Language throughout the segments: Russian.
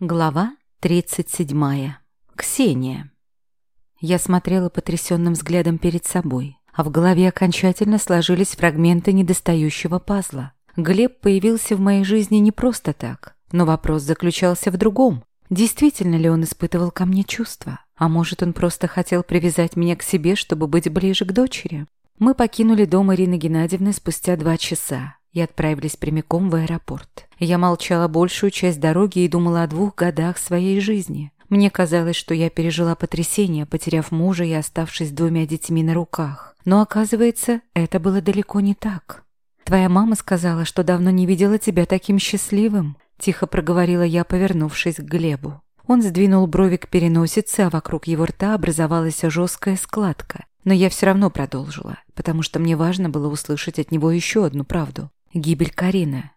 Глава 37. Ксения. Я смотрела потрясенным взглядом перед собой, а в голове окончательно сложились фрагменты недостающего пазла. Глеб появился в моей жизни не просто так, но вопрос заключался в другом. Действительно ли он испытывал ко мне чувства? А может, он просто хотел привязать меня к себе, чтобы быть ближе к дочери? Мы покинули дом Ирины Геннадьевны спустя два часа и отправились прямиком в аэропорт. Я молчала большую часть дороги и думала о двух годах своей жизни. Мне казалось, что я пережила потрясение, потеряв мужа и оставшись двумя детьми на руках. Но оказывается, это было далеко не так. «Твоя мама сказала, что давно не видела тебя таким счастливым», тихо проговорила я, повернувшись к Глебу. Он сдвинул брови к переносице, а вокруг его рта образовалась жесткая складка. Но я все равно продолжила, потому что мне важно было услышать от него еще одну правду. Гибель Карины.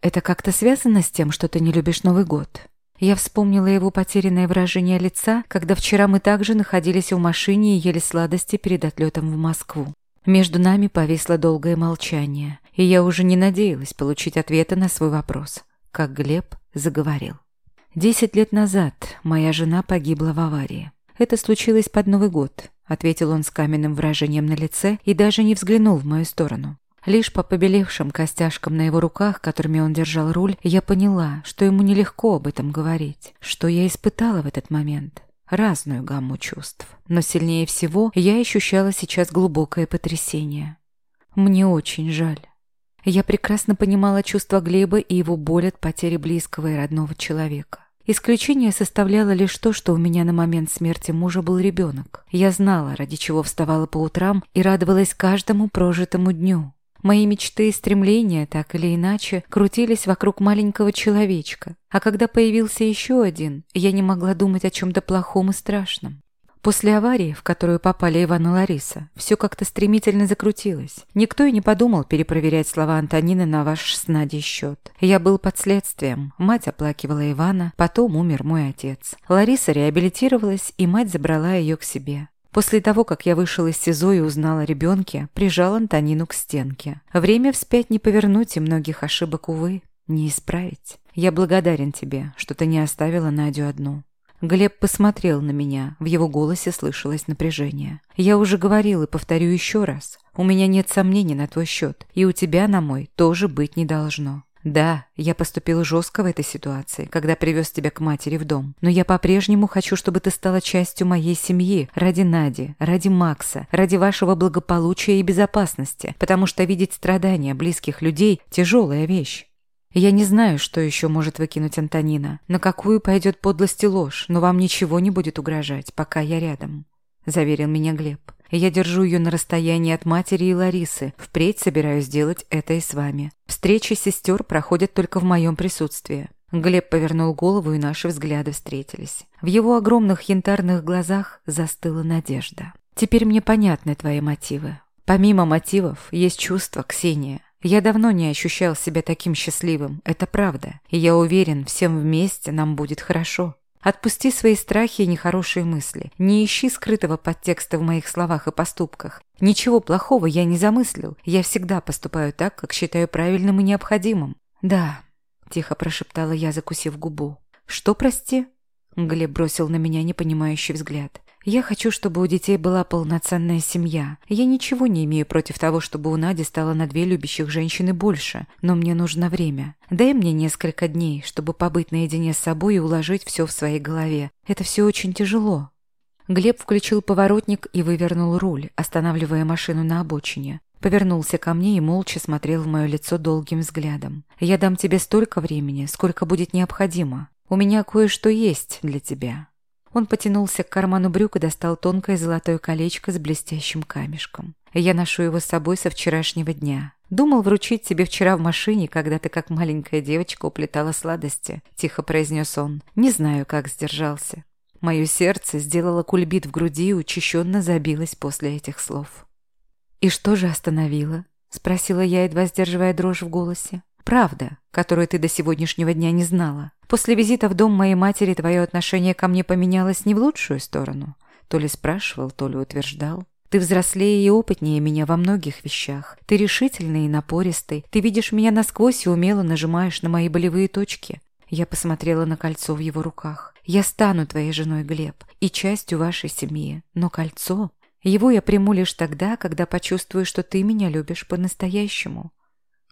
Это как-то связано с тем, что ты не любишь Новый год? Я вспомнила его потерянное выражение лица, когда вчера мы также находились в машине и ели сладости перед отлетом в Москву. Между нами повисло долгое молчание, и я уже не надеялась получить ответа на свой вопрос, как Глеб заговорил. «Десять лет назад моя жена погибла в аварии. Это случилось под Новый год», — ответил он с каменным выражением на лице и даже не взглянул в мою сторону. Лишь по побелевшим костяшкам на его руках, которыми он держал руль, я поняла, что ему нелегко об этом говорить, что я испытала в этот момент. Разную гамму чувств. Но сильнее всего я ощущала сейчас глубокое потрясение. Мне очень жаль. Я прекрасно понимала чувства Глеба и его боль от потери близкого и родного человека. Исключение составляло лишь то, что у меня на момент смерти мужа был ребенок. Я знала, ради чего вставала по утрам и радовалась каждому прожитому дню. Мои мечты и стремления, так или иначе, крутились вокруг маленького человечка. А когда появился еще один, я не могла думать о чем-то плохом и страшном. После аварии, в которую попали Иван и Лариса, все как-то стремительно закрутилось. Никто и не подумал перепроверять слова Антонины на ваш с Надей счет. Я был под следствием. Мать оплакивала Ивана, потом умер мой отец. Лариса реабилитировалась, и мать забрала ее к себе. После того, как я вышел из СИЗО и узнал о ребенке, прижал Антонину к стенке. Время вспять не повернуть и многих ошибок, увы, не исправить. Я благодарен тебе, что ты не оставила Надю одну. Глеб посмотрел на меня, в его голосе слышалось напряжение. Я уже говорил и повторю еще раз. У меня нет сомнений на твой счет, и у тебя на мой тоже быть не должно. Да, я поступил жестко в этой ситуации, когда привез тебя к матери в дом. Но я по-прежнему хочу, чтобы ты стала частью моей семьи, ради Нади, ради Макса, ради вашего благополучия и безопасности, потому что видеть страдания близких людей – тяжелая вещь. Я не знаю, что еще может выкинуть Антонина, на какую пойдет подлость и ложь, но вам ничего не будет угрожать, пока я рядом», – заверил меня Глеб. Я держу ее на расстоянии от матери и Ларисы. Впредь собираюсь сделать это и с вами. Встречи сестер проходят только в моем присутствии». Глеб повернул голову, и наши взгляды встретились. В его огромных янтарных глазах застыла надежда. «Теперь мне понятны твои мотивы. Помимо мотивов, есть чувство, Ксения. Я давно не ощущал себя таким счастливым, это правда. И я уверен, всем вместе нам будет хорошо. Отпусти свои страхи и нехорошие мысли. Не ищи скрытого подтекста в моих словах и поступках. Ничего плохого я не замыслил. Я всегда поступаю так, как считаю правильным и необходимым. Да, тихо прошептала я, закусив губу. Что, прости? Глеб бросил на меня непонимающий взгляд. Я хочу, чтобы у детей была полноценная семья. Я ничего не имею против того, чтобы у Нади стало на две любящих женщины больше, но мне нужно время. Дай мне несколько дней, чтобы побыть наедине с собой и уложить все в своей голове. Это все очень тяжело. Глеб включил поворотник и вывернул руль, останавливая машину на обочине. Повернулся ко мне и молча смотрел в мое лицо долгим взглядом. «Я дам тебе столько времени, сколько будет необходимо. У меня кое-что есть для тебя». Он потянулся к карману брюк и достал тонкое золотое колечко с блестящим камешком. Я ношу его с собой со вчерашнего дня. Думал вручить тебе вчера в машине, когда ты как маленькая девочка уплетала сладости, тихо произнес он. Не знаю, как сдержался. Мое сердце сделало кульбит в груди и учащенно забилось после этих слов. «И что же остановило?» — спросила я, едва сдерживая дрожь в голосе. Правда, которую ты до сегодняшнего дня не знала. После визита в дом моей матери твое отношение ко мне поменялось не в лучшую сторону. То ли спрашивал, то ли утверждал. Ты взрослее и опытнее меня во многих вещах. Ты решительный и напористый. Ты видишь меня насквозь и умело нажимаешь на мои болевые точки. Я посмотрела на кольцо в его руках. «Я стану твоей женой, Глеб, и частью вашей семьи. Но кольцо... Его я приму лишь тогда, когда почувствую, что ты меня любишь по-настоящему».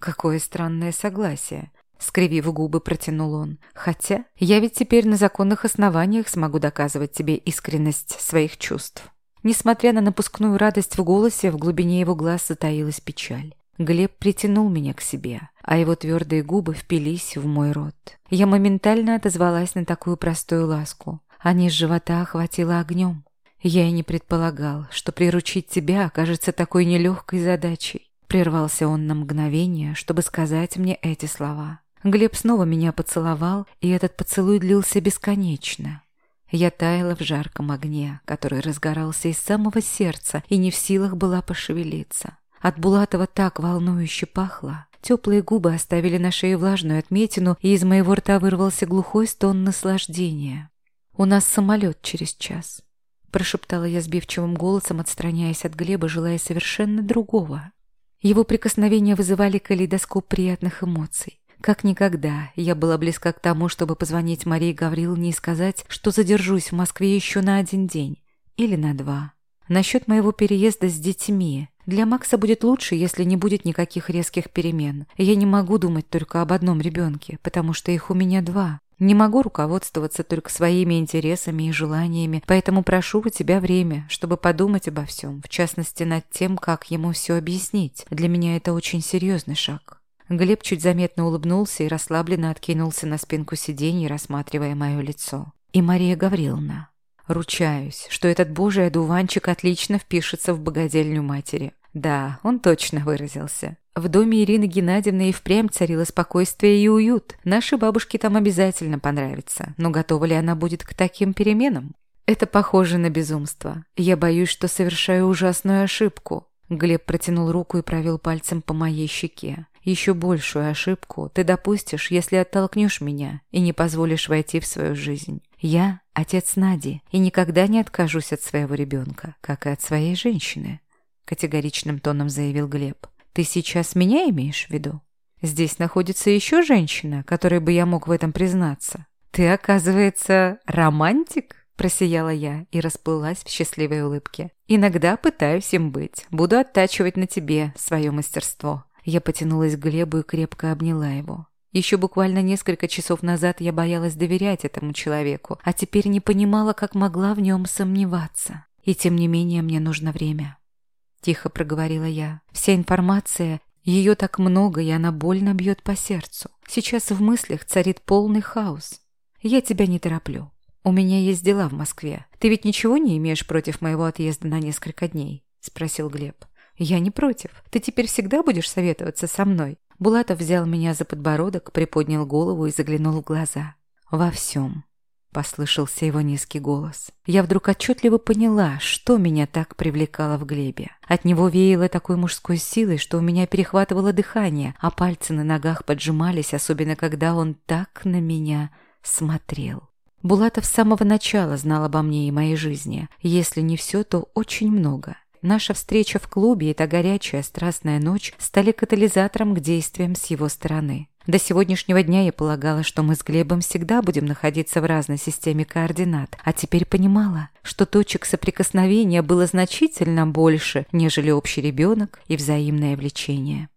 «Какое странное согласие!» Скривив губы, протянул он. «Хотя я ведь теперь на законных основаниях смогу доказывать тебе искренность своих чувств». Несмотря на напускную радость в голосе, в глубине его глаз затаилась печаль. Глеб притянул меня к себе, а его твердые губы впились в мой рот. Я моментально отозвалась на такую простую ласку, а низ живота охватило огнем. Я и не предполагал, что приручить тебя окажется такой нелегкой задачей. Прервался он на мгновение, чтобы сказать мне эти слова. Глеб снова меня поцеловал, и этот поцелуй длился бесконечно. Я таяла в жарком огне, который разгорался из самого сердца и не в силах была пошевелиться. От Булатова так волнующе пахло. Теплые губы оставили на шее влажную отметину, и из моего рта вырвался глухой стон наслаждения. «У нас самолет через час», – прошептала я сбивчивым голосом, отстраняясь от Глеба, желая совершенно другого. Его прикосновения вызывали калейдоскоп приятных эмоций. Как никогда я была близка к тому, чтобы позвонить Марии Гавриловне и сказать, что задержусь в Москве еще на один день или на два. Насчет моего переезда с детьми. Для Макса будет лучше, если не будет никаких резких перемен. Я не могу думать только об одном ребенке, потому что их у меня два. Не могу руководствоваться только своими интересами и желаниями, поэтому прошу у тебя время, чтобы подумать обо всем, в частности над тем, как ему все объяснить. Для меня это очень серьезный шаг. Глеб чуть заметно улыбнулся и расслабленно откинулся на спинку сиденья, рассматривая мое лицо. И Мария Гавриловна. Ручаюсь, что этот божий одуванчик отлично впишется в богадельню матери. Да, он точно выразился. В доме Ирины Геннадьевны и впрямь царило спокойствие и уют. Нашей бабушке там обязательно понравится. Но готова ли она будет к таким переменам? Это похоже на безумство. Я боюсь, что совершаю ужасную ошибку. Глеб протянул руку и провел пальцем по моей щеке. Еще большую ошибку ты допустишь, если оттолкнешь меня и не позволишь войти в свою жизнь. Я – отец Нади и никогда не откажусь от своего ребенка, как и от своей женщины», – категоричным тоном заявил Глеб. «Ты сейчас меня имеешь в виду? Здесь находится еще женщина, которой бы я мог в этом признаться. Ты, оказывается, романтик?» Просияла я и расплылась в счастливой улыбке. «Иногда пытаюсь им быть. Буду оттачивать на тебе свое мастерство». Я потянулась к Глебу и крепко обняла его. Еще буквально несколько часов назад я боялась доверять этому человеку, а теперь не понимала, как могла в нем сомневаться. И тем не менее мне нужно время. Тихо проговорила я. Вся информация, ее так много, и она больно бьет по сердцу. Сейчас в мыслях царит полный хаос. Я тебя не тороплю. У меня есть дела в Москве. Ты ведь ничего не имеешь против моего отъезда на несколько дней? Спросил Глеб. Я не против. Ты теперь всегда будешь советоваться со мной. Булатов взял меня за подбородок, приподнял голову и заглянул в глаза. «Во всем», — послышался его низкий голос. Я вдруг отчетливо поняла, что меня так привлекало в Глебе. От него веяло такой мужской силой, что у меня перехватывало дыхание, а пальцы на ногах поджимались, особенно когда он так на меня смотрел. Булатов с самого начала знал обо мне и моей жизни. Если не все, то очень много. Наша встреча в клубе и та горячая страстная ночь стали катализатором к действиям с его стороны. До сегодняшнего дня я полагала, что мы с Глебом всегда будем находиться в разной системе координат, а теперь понимала, что точек соприкосновения было значительно больше, нежели общий ребенок и взаимное влечение.